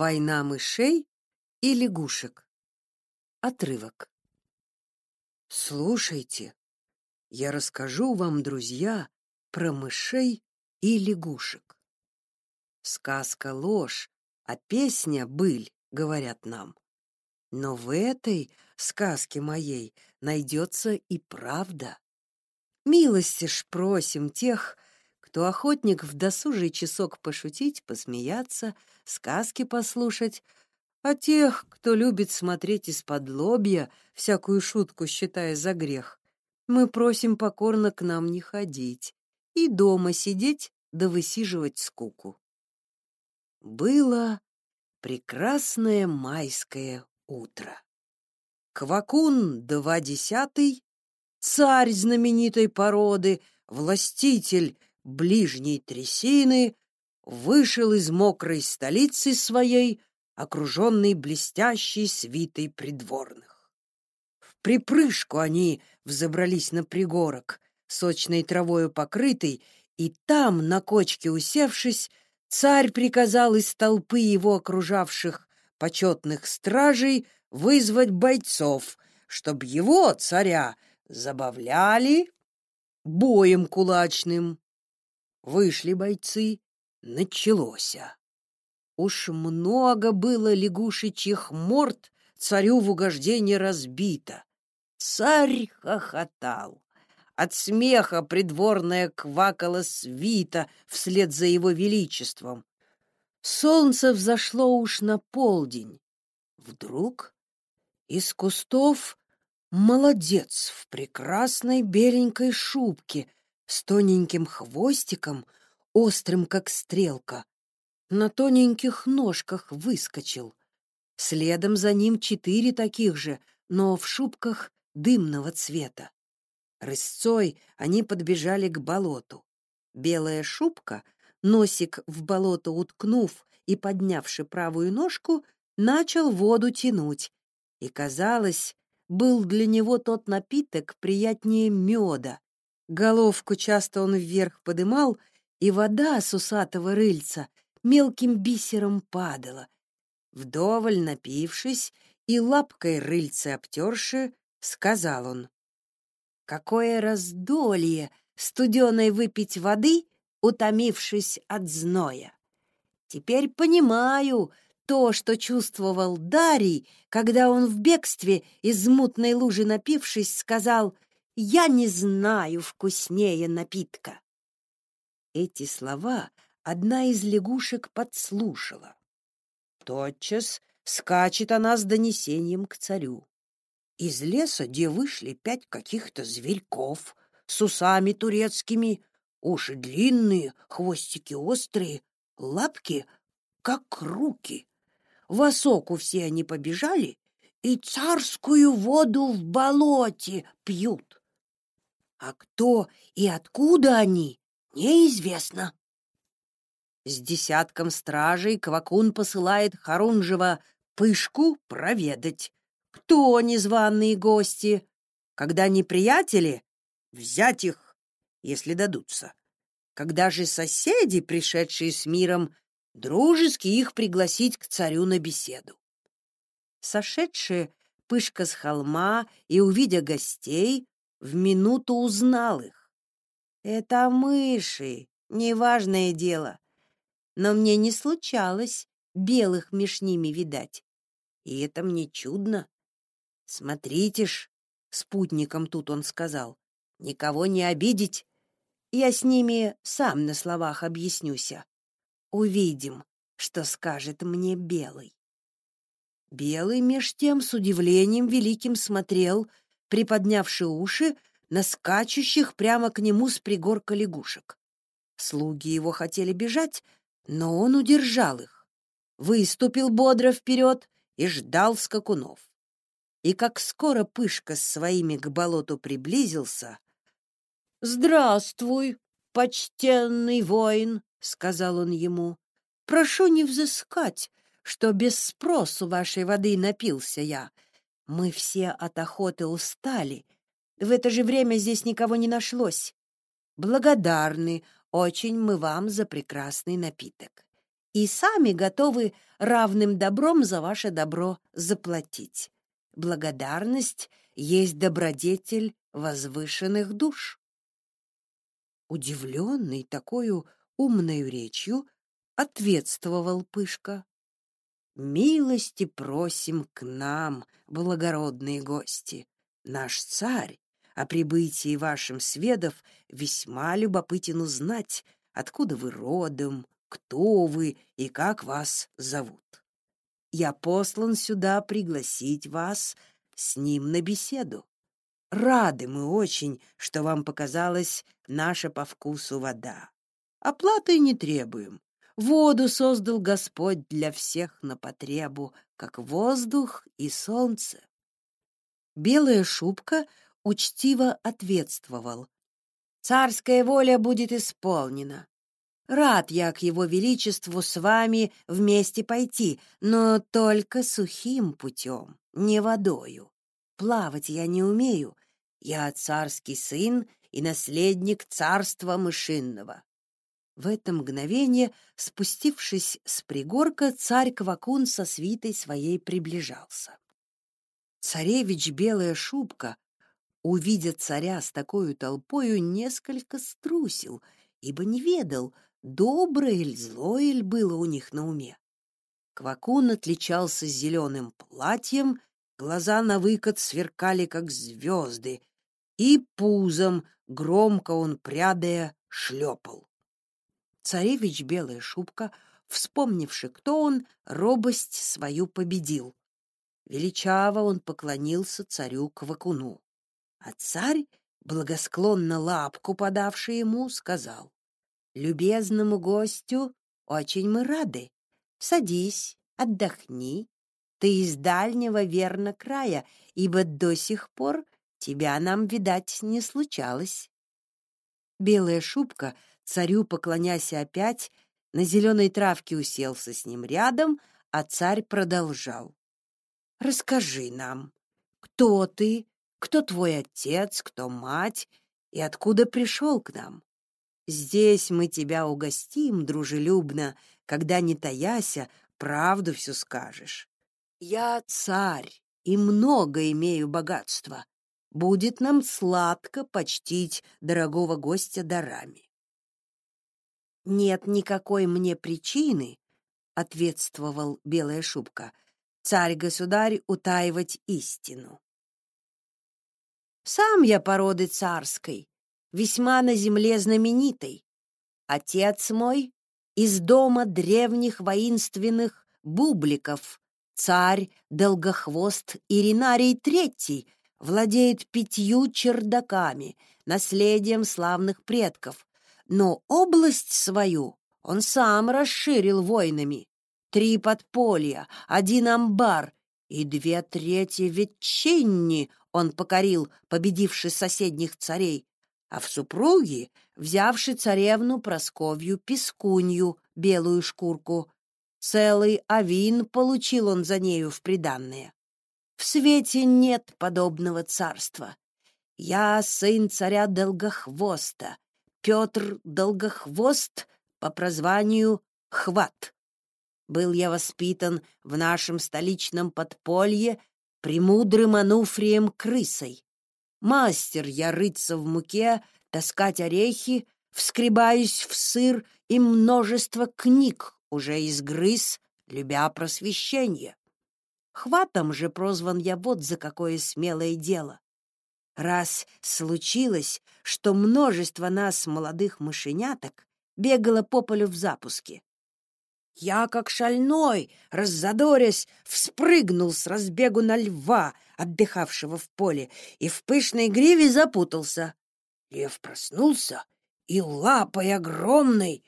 Война мышей и лягушек. Отрывок. Слушайте, я расскажу вам, друзья, про мышей и лягушек. Сказка ложь, а песня быль, говорят нам. Но в этой сказке моей найдется и правда. Милости ж просим тех, кто охотник в досужий часок пошутить, посмеяться, сказки послушать, а тех, кто любит смотреть из-под лобья, всякую шутку считая за грех, мы просим покорно к нам не ходить и дома сидеть да высиживать скуку. Было прекрасное майское утро. Квакун два десятый, царь знаменитой породы, властитель ближней трясины, вышел из мокрой столицы своей, окруженный блестящей свитой придворных. В припрыжку они взобрались на пригорок, сочной травою покрытый, и там, на кочке усевшись, царь приказал из толпы его окружавших почетных стражей вызвать бойцов, чтоб его, царя, забавляли боем кулачным. Вышли бойцы, началось. Уж много было лягушечьих морд царю в угождение разбито. Царь хохотал. От смеха придворная квакала свита вслед за его величеством. Солнце взошло уж на полдень. Вдруг из кустов молодец в прекрасной беленькой шубке с тоненьким хвостиком, острым как стрелка, на тоненьких ножках выскочил. Следом за ним четыре таких же, но в шубках дымного цвета. Рысцой они подбежали к болоту. Белая шубка, носик в болото уткнув и поднявши правую ножку, начал воду тянуть. И, казалось, был для него тот напиток приятнее меда. Головку часто он вверх подымал, и вода с усатого рыльца мелким бисером падала. Вдоволь напившись и лапкой рыльце обтерши, сказал он. «Какое раздолье студеной выпить воды, утомившись от зноя! Теперь понимаю то, что чувствовал Дарий, когда он в бегстве из мутной лужи напившись сказал «Я не знаю вкуснее напитка». Эти слова одна из лягушек подслушала. Тотчас скачет она с донесением к царю. Из леса, где вышли пять каких-то зверьков с усами турецкими, уши длинные, хвостики острые, лапки как руки. В осоку все они побежали и царскую воду в болоте пьют. А кто и откуда они, неизвестно. С десятком стражей Квакун посылает Харунжева Пышку проведать, кто незваные гости, когда неприятели — взять их, если дадутся. Когда же соседи, пришедшие с миром, дружески их пригласить к царю на беседу. Сошедшие Пышка с холма и, увидя гостей, в минуту узнал их. Это мыши, неважное дело но мне не случалось белых меж ними видать. И это мне чудно. Смотрите ж, спутником тут он сказал, никого не обидеть. Я с ними сам на словах объяснюся. Увидим, что скажет мне Белый. Белый меж тем с удивлением великим смотрел, приподнявши уши, на скачущих прямо к нему с пригорка лягушек. Слуги его хотели бежать, но он удержал их, выступил бодро вперед и ждал скакунов. И как скоро Пышка с своими к болоту приблизился, «Здравствуй, почтенный воин», — сказал он ему, — «прошу не взыскать, что без спросу вашей воды напился я. Мы все от охоты устали. В это же время здесь никого не нашлось. Благодарны очень мы вам за прекрасный напиток. и сами готовы равным добром за ваше добро заплатить. Благодарность есть добродетель возвышенных душ. Удивленный такой умной речью, ответствовал Пышка. Милости просим к нам, благородные гости. Наш царь о прибытии вашим сведов весьма любопытен узнать, откуда вы родом, кто вы и как вас зовут. Я послан сюда пригласить вас с ним на беседу. Рады мы очень, что вам показалась наша по вкусу вода. Оплаты не требуем. Воду создал Господь для всех на потребу, как воздух и солнце. Белая шубка учтиво ответствовал. Царская воля будет исполнена. Рад я к его величеству с вами вместе пойти, но только сухим путем, не водою. Плавать я не умею. Я царский сын и наследник царства мышинного. В это мгновение, спустившись с пригорка, царь Квакун со свитой своей приближался. Царевич Белая Шубка, увидя царя с такой толпою, несколько струсил, ибо не ведал, доброе или злое ли было у них на уме. Квакун отличался зеленым платьем глаза на выкат сверкали, как звезды, и пузом, громко он прядая, шлепал. Царевич Белая Шубка, вспомнивши, кто он, робость свою победил. Величаво он поклонился царю Квакуну. А царь, благосклонно лапку подавший ему, сказал, «Любезному гостю очень мы рады. Садись, отдохни, ты из дальнего верно края, ибо до сих пор тебя нам, видать, не случалось. Белая шубка, царю поклонясь опять, на зеленой травке уселся с ним рядом, а царь продолжал. «Расскажи нам, кто ты, кто твой отец, кто мать и откуда пришел к нам? Здесь мы тебя угостим дружелюбно, когда, не таяся, правду всю скажешь. Я царь и много имею богатства. Будет нам сладко почтить дорогого гостя дарами. Нет никакой мне причины, ответствовал Белая шубка, царь-государь утаивать истину. Сам я породы царской, весьма на земле знаменитой. Отец мой из дома древних воинственных бубликов, Царь Долгохвост Иринарий III владеет пятью чердаками, наследием славных предков, но область свою он сам расширил войнами. Три подполья, один амбар и две трети ветчинни он покорил, победивший соседних царей, а в супруги взявший царевну Просковью Пескунью, белую шкурку, Целый авин получил он за нею в приданное. В свете нет подобного царства. Я сын царя Долгохвоста, Петр Долгохвост по прозванию Хват. Был я воспитан в нашем столичном подполье премудрым Ануфрием Крысой. Мастер я рыться в муке, таскать орехи, вскребаюсь в сыр и множество книг уже изгрыз, любя просвещение. Хватом же прозван я вот за какое смелое дело. Раз случилось, что множество нас, молодых мышеняток, бегало по полю в запуске. Я, как шальной, раззадорясь, вспрыгнул с разбегу на льва, отдыхавшего в поле, и в пышной гриве запутался. Лев проснулся и лапой огромной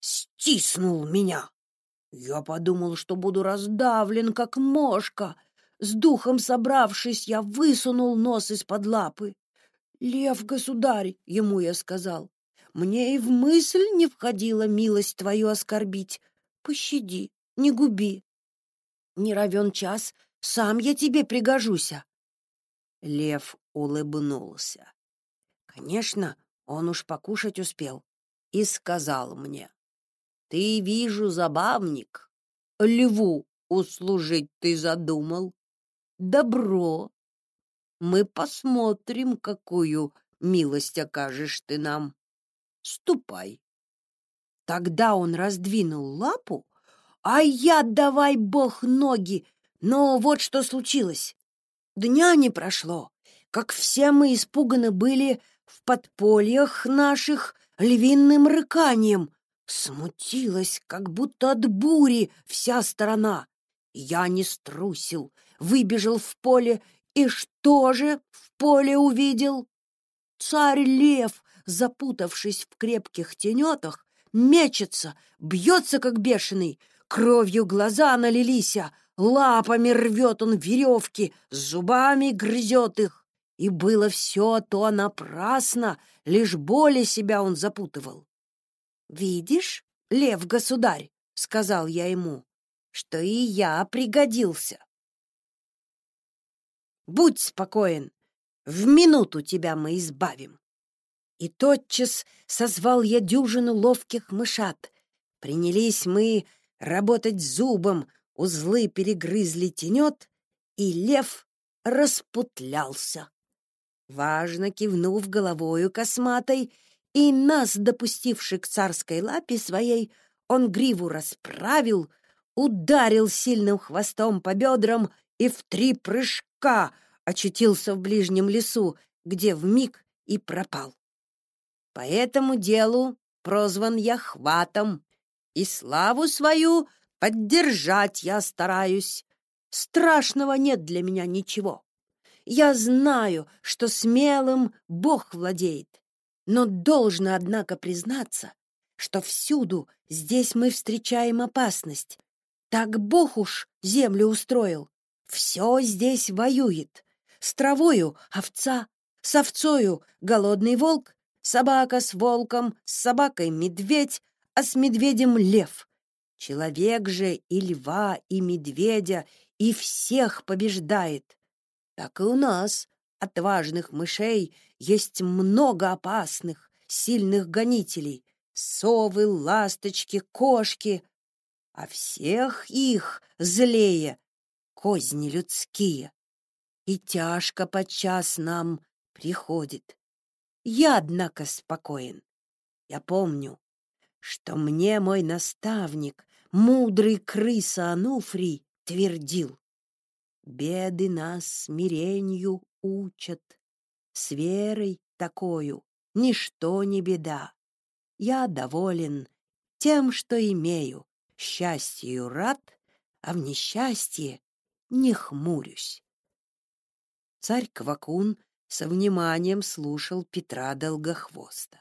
стиснул меня. Я подумал, что буду раздавлен, как мошка. С духом собравшись, я высунул нос из-под лапы. «Лев, государь!» — ему я сказал. «Мне и в мысль не входила милость твою оскорбить. Пощади, не губи. Не равен час, сам я тебе пригожуся». Лев улыбнулся. Конечно, он уж покушать успел и сказал мне. Ты, вижу, забавник. Льву услужить ты задумал. Добро. Мы посмотрим, какую милость окажешь ты нам. Ступай. Тогда он раздвинул лапу, а я давай бог ноги. Но вот что случилось. Дня не прошло, как все мы испуганы были в подпольях наших львиным рыканием. Смутилась, как будто от бури вся сторона. Я не струсил, выбежал в поле, и что же в поле увидел? Царь-лев, запутавшись в крепких тенетах, мечется, бьется, как бешеный, кровью глаза налились, а лапами рвет он веревки, зубами грызет их. И было все то напрасно, лишь боли себя он запутывал. «Видишь, лев-государь», — сказал я ему, — «что и я пригодился». «Будь спокоен, в минуту тебя мы избавим». И тотчас созвал я дюжину ловких мышат. Принялись мы работать зубом, узлы перегрызли тенет, и лев распутлялся. Важно кивнув головою косматой, и нас, допустивший к царской лапе своей, он гриву расправил, ударил сильным хвостом по бедрам и в три прыжка очутился в ближнем лесу, где в миг и пропал. По этому делу прозван я хватом, и славу свою поддержать я стараюсь. Страшного нет для меня ничего. Я знаю, что смелым Бог владеет, но должно, однако, признаться, что всюду здесь мы встречаем опасность. Так Бог уж землю устроил. Все здесь воюет. С травою овца, с овцою голодный волк, собака с волком, с собакой медведь, а с медведем лев. Человек же и льва, и медведя, и всех побеждает так и у нас, отважных мышей, есть много опасных, сильных гонителей. Совы, ласточки, кошки. А всех их злее козни людские. И тяжко подчас нам приходит. Я, однако, спокоен. Я помню, что мне мой наставник, мудрый крыса Ануфрий, твердил. Беды нас смиренью учат. С верой такою ничто не беда. Я доволен тем, что имею, счастью рад, а в несчастье не хмурюсь. Царь Квакун со вниманием слушал Петра Долгохвоста.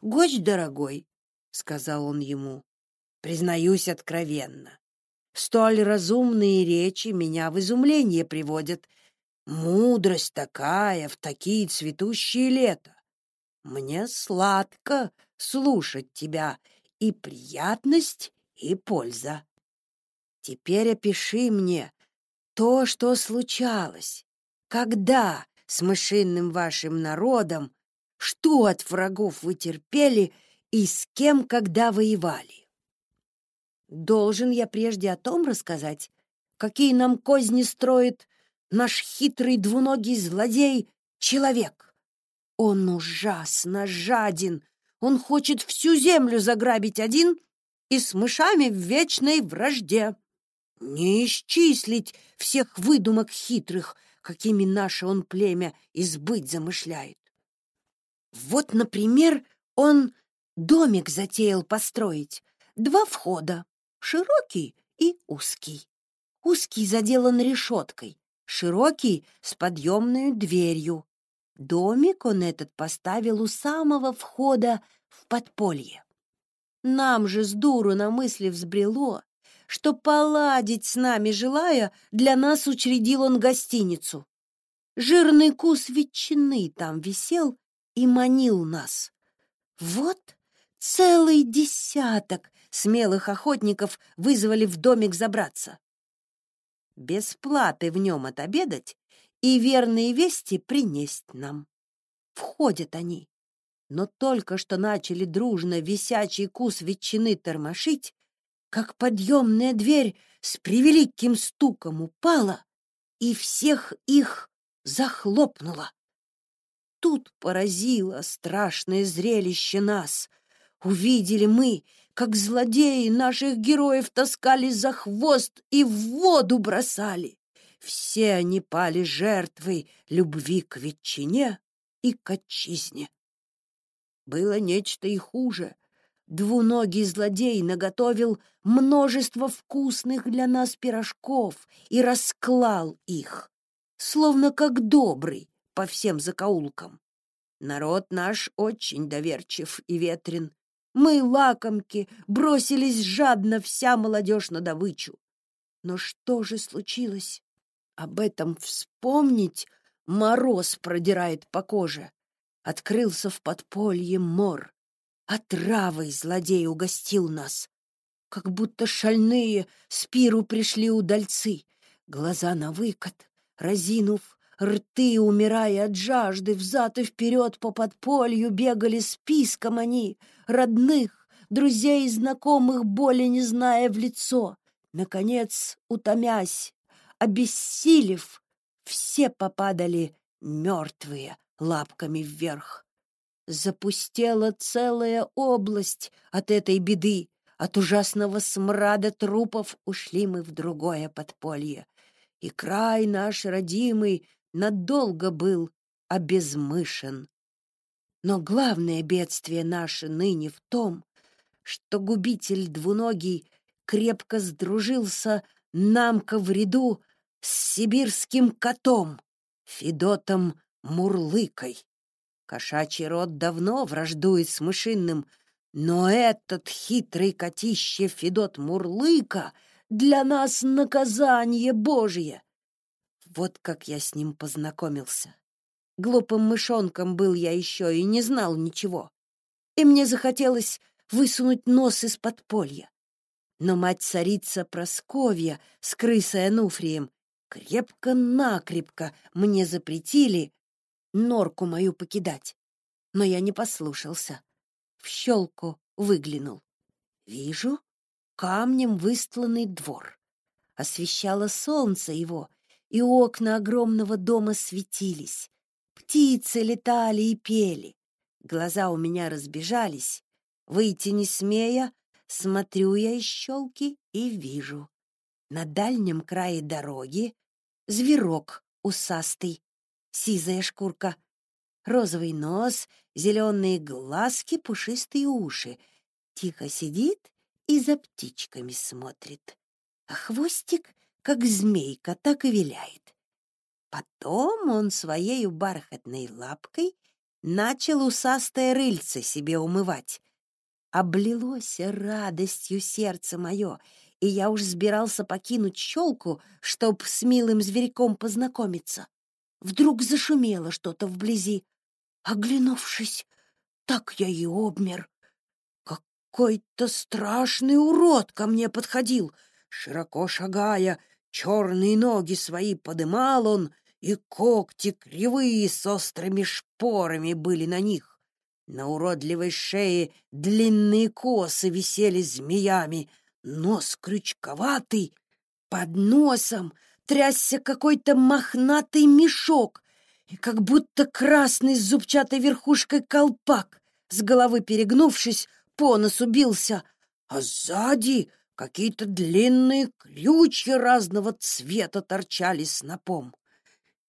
«Гость дорогой», — сказал он ему, — «признаюсь откровенно, Столь разумные речи меня в изумление приводят. Мудрость такая в такие цветущие лета. Мне сладко слушать тебя, и приятность, и польза. Теперь опиши мне то, что случалось, когда с мышиным вашим народом, что от врагов вы терпели и с кем когда воевали. Должен я прежде о том рассказать, какие нам козни строит наш хитрый двуногий злодей — человек. Он ужасно жаден, он хочет всю землю заграбить один и с мышами в вечной вражде. Не исчислить всех выдумок хитрых, какими наше он племя избыть замышляет. Вот, например, он домик затеял построить, два входа, широкий и узкий. Узкий заделан решеткой, широкий — с подъемной дверью. Домик он этот поставил у самого входа в подполье. Нам же с дуру на мысли взбрело, что поладить с нами желая, для нас учредил он гостиницу. Жирный кус ветчины там висел и манил нас. Вот целый десяток смелых охотников вызвали в домик забраться. Без платы в нем отобедать и верные вести принесть нам. Входят они. но только что начали дружно висячий кус ветчины тормошить, как подъемная дверь с превеликим стуком упала и всех их захлопнула. Тут поразило страшное зрелище нас. Увидели мы, как злодеи наших героев таскали за хвост и в воду бросали. Все они пали жертвой любви к ветчине и к отчизне. Было нечто и хуже. Двуногий злодей наготовил множество вкусных для нас пирожков и расклал их, словно как добрый по всем закоулкам. Народ наш очень доверчив и ветрен. Мы, лакомки, бросились жадно вся молодежь на добычу. Но что же случилось? Об этом вспомнить мороз продирает по коже. Открылся в подполье мор. Отравой злодей угостил нас. Как будто шальные спиру пришли удальцы. Глаза на выкат, разинув, рты, умирая от жажды, взад и вперед по подполью бегали списком они, родных, друзей и знакомых, боли не зная в лицо. Наконец, утомясь, обессилев, все попадали мертвые лапками вверх. Запустела целая область от этой беды. От ужасного смрада трупов ушли мы в другое подполье. И край наш родимый надолго был обезмышен. Но главное бедствие наше ныне в том, что губитель двуногий крепко сдружился намка в ряду с сибирским котом, Федотом Мурлыкой. Кошачий род давно враждует с мышиным, но этот хитрый котище Федот Мурлыка для нас наказание Божье. Вот как я с ним познакомился. Глупым мышонком был я еще и не знал ничего. И мне захотелось высунуть нос из подполья. Но мать-царица Просковья с крысой Ануфрием крепко-накрепко мне запретили норку мою покидать. Но я не послушался. В щелку выглянул. Вижу камнем выстланный двор. Освещало солнце его, и окна огромного дома светились. Птицы летали и пели. Глаза у меня разбежались. Выйти не смея, смотрю я из щелки и вижу. На дальнем крае дороги зверок усастый, сизая шкурка, розовый нос, зеленые глазки, пушистые уши. Тихо сидит и за птичками смотрит. А хвостик, как змейка, так и виляет. Потом он своей бархатной лапкой начал усастое рыльце себе умывать. Облилось радостью сердце мое, и я уж сбирался покинуть щелку, чтоб с милым зверьком познакомиться. Вдруг зашумело что-то вблизи. Оглянувшись, так я и обмер. Какой-то страшный урод ко мне подходил. Широко шагая, черные ноги свои подымал он, и когти кривые с острыми шпорами были на них. На уродливой шее длинные косы висели змеями, нос крючковатый, под носом трясся какой-то мохнатый мешок и как будто красный с зубчатой верхушкой колпак, с головы перегнувшись, по носу бился, а сзади какие-то длинные ключи разного цвета торчали снопом.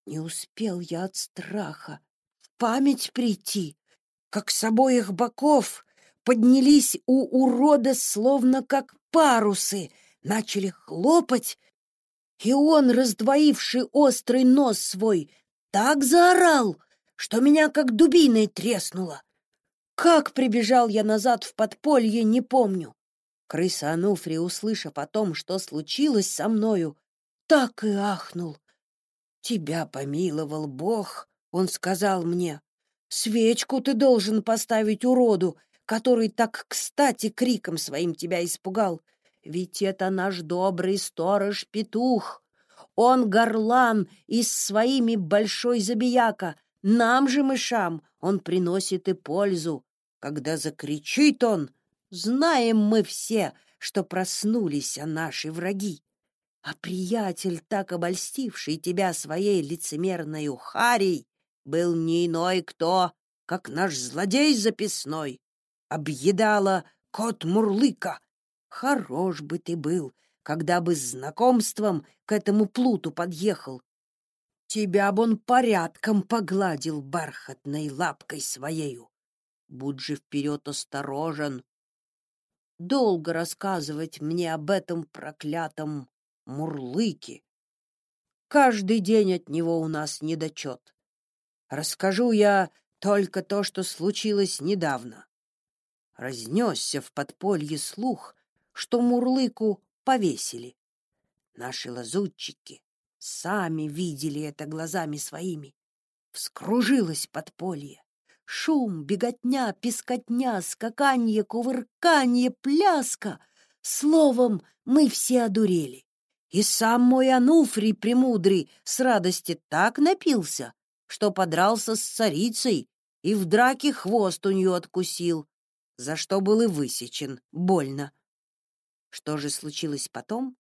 Не успел я от страха в память прийти, как с обоих боков поднялись у урода словно как парусы, начали хлопать и он, раздвоивший острый нос свой, так заорал, что меня как дубиной треснуло. Как прибежал я назад в подполье, не помню. Крыса Ануфри, услышав о том, что случилось со мною, так и ахнул. «Тебя помиловал Бог», — он сказал мне. «Свечку ты должен поставить уроду, который так кстати криком своим тебя испугал. Ведь это наш добрый сторож-петух. Он горлан и с своими большой забияка Нам же, мышам, он приносит и пользу. Когда закричит он, знаем мы все, что проснулись наши враги. А приятель, так обольстивший тебя своей лицемерной ухарей, был не иной кто, как наш злодей записной. Объедала кот Мурлыка. Хорош бы ты был, когда бы с знакомством к этому плуту подъехал. Тебя б он порядком погладил бархатной лапкой своею. Будь же вперед осторожен. Долго рассказывать мне об этом проклятом Мурлыке. Каждый день от него у нас недочет. Расскажу я только то, что случилось недавно. Разнесся в подполье слух, что Мурлыку повесили. Наши лазутчики сами видели это глазами своими. Вскружилось подполье. Шум, беготня, пескотня, скаканье, кувырканье, пляска. Словом, мы все одурели. И сам мой Ануфрий Премудрый с радости так напился, что подрался с царицей и в драке хвост у нее откусил, за что был и высечен, больно. Что же случилось потом?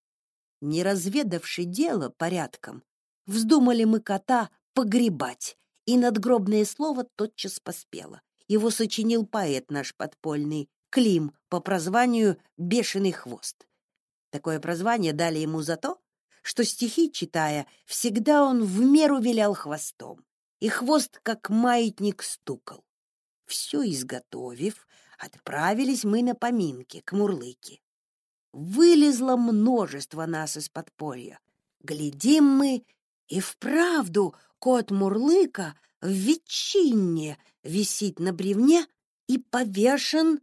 Не разведавши дело порядком, вздумали мы кота погребать, и надгробное слово тотчас поспело. Его сочинил поэт наш подпольный, Клим, по прозванию «Бешеный хвост». Такое прозвание дали ему за то, что стихи, читая, всегда он в меру вилял хвостом, и хвост, как маятник, стукал. Все изготовив, отправились мы на поминки к Мурлыке. Вылезло множество нас из подполья. Глядим мы, и вправду кот Мурлыка в ветчине висит на бревне и повешен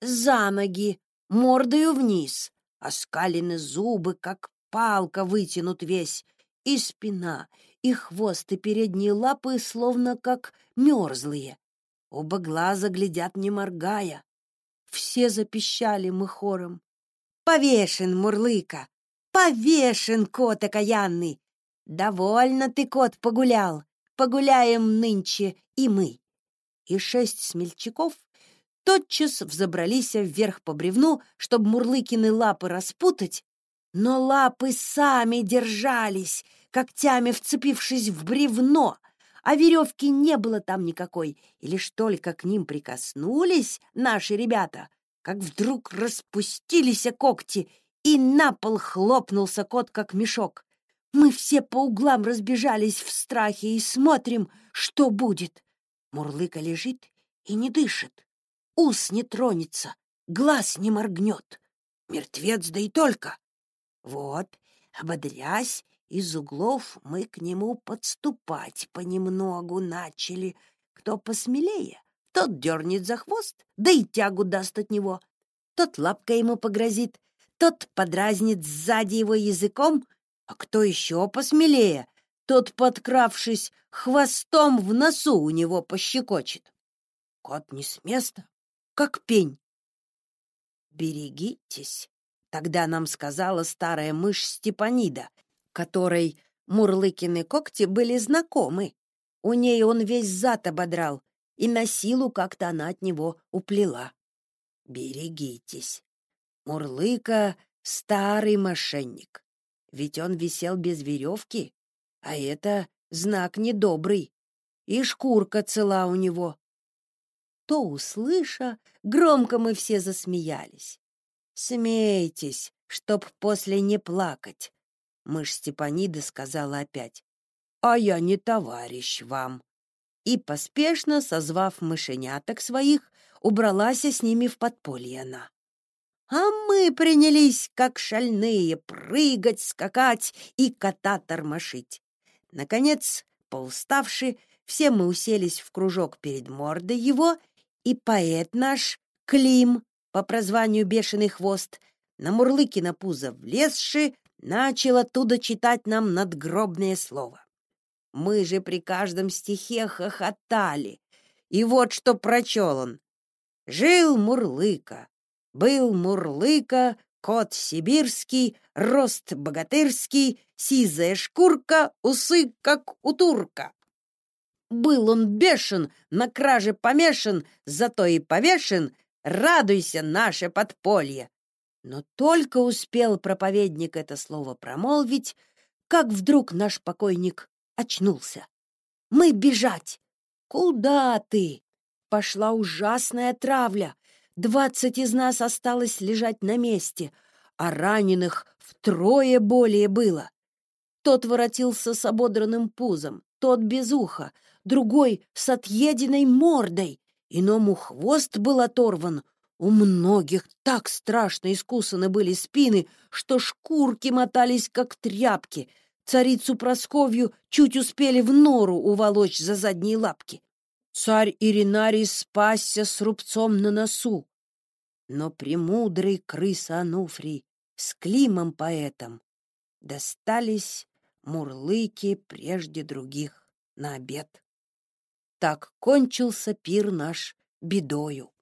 за ноги, мордою вниз, оскалены зубы, как палка вытянут весь, и спина, и хвост, и передние лапы словно как мерзлые. Оба глаза глядят, не моргая. Все запищали мы хором. «Повешен, Мурлыка! Повешен, кот окаянный! Довольно ты, кот, погулял! Погуляем нынче и мы!» И шесть смельчаков тотчас взобрались вверх по бревну, чтобы Мурлыкины лапы распутать, но лапы сами держались, когтями вцепившись в бревно, а веревки не было там никакой, и лишь только к ним прикоснулись наши ребята, как вдруг распустились когти, и на пол хлопнулся кот, как мешок. Мы все по углам разбежались в страхе и смотрим, что будет. Мурлыка лежит и не дышит, ус не тронется, глаз не моргнет. Мертвец да и только. Вот, ободрясь из углов мы к нему подступать понемногу начали. Кто посмелее, тот дернет за хвост, да и тягу даст от него. Тот лапкой ему погрозит, тот подразнит сзади его языком, а кто еще посмелее, тот, подкравшись, хвостом в носу у него пощекочет. Кот не с места, как пень. «Берегитесь», — тогда нам сказала старая мышь Степанида, которой Мурлыкины когти были знакомы. У ней он весь зад ободрал, и на силу как-то она от него уплела. Берегитесь. Мурлыка — старый мошенник, ведь он висел без веревки, а это знак недобрый, и шкурка цела у него. То, услыша, громко мы все засмеялись. Смейтесь, чтоб после не плакать. Мышь Степанида сказала опять. «А я не товарищ вам». И, поспешно созвав мышеняток своих, убралась с ними в подполье она. А мы принялись, как шальные, прыгать, скакать и кота тормошить. Наконец, поуставши, все мы уселись в кружок перед мордой его, и поэт наш, Клим, по прозванию Бешеный Хвост, на мурлыки на пузо влезши, начал оттуда читать нам надгробное слово. Мы же при каждом стихе хохотали. И вот что прочел он. Жил Мурлыка, был Мурлыка Кот сибирский, рост богатырский, сизая шкурка, усы, как у турка. Был он бешен, на краже помешан, зато и повешен, радуйся, наше подполье. Но только успел проповедник это слово промолвить, как вдруг наш покойник очнулся. Мы бежать. Куда ты? Пошла ужасная травля. Двадцать из нас осталось лежать на месте, а раненых втрое более было. Тот воротился с ободранным пузом, тот без уха, другой с отъеденной мордой. Иному хвост был оторван. У многих так страшно искусаны были спины, что шкурки мотались, как тряпки. Царицу Просковью чуть успели в нору уволочь за задние лапки. Царь Иринарий спасся с рубцом на носу. Но премудрый крыса Ануфрий с Климом поэтом достались мурлыки прежде других на обед. Так кончился пир наш бедою.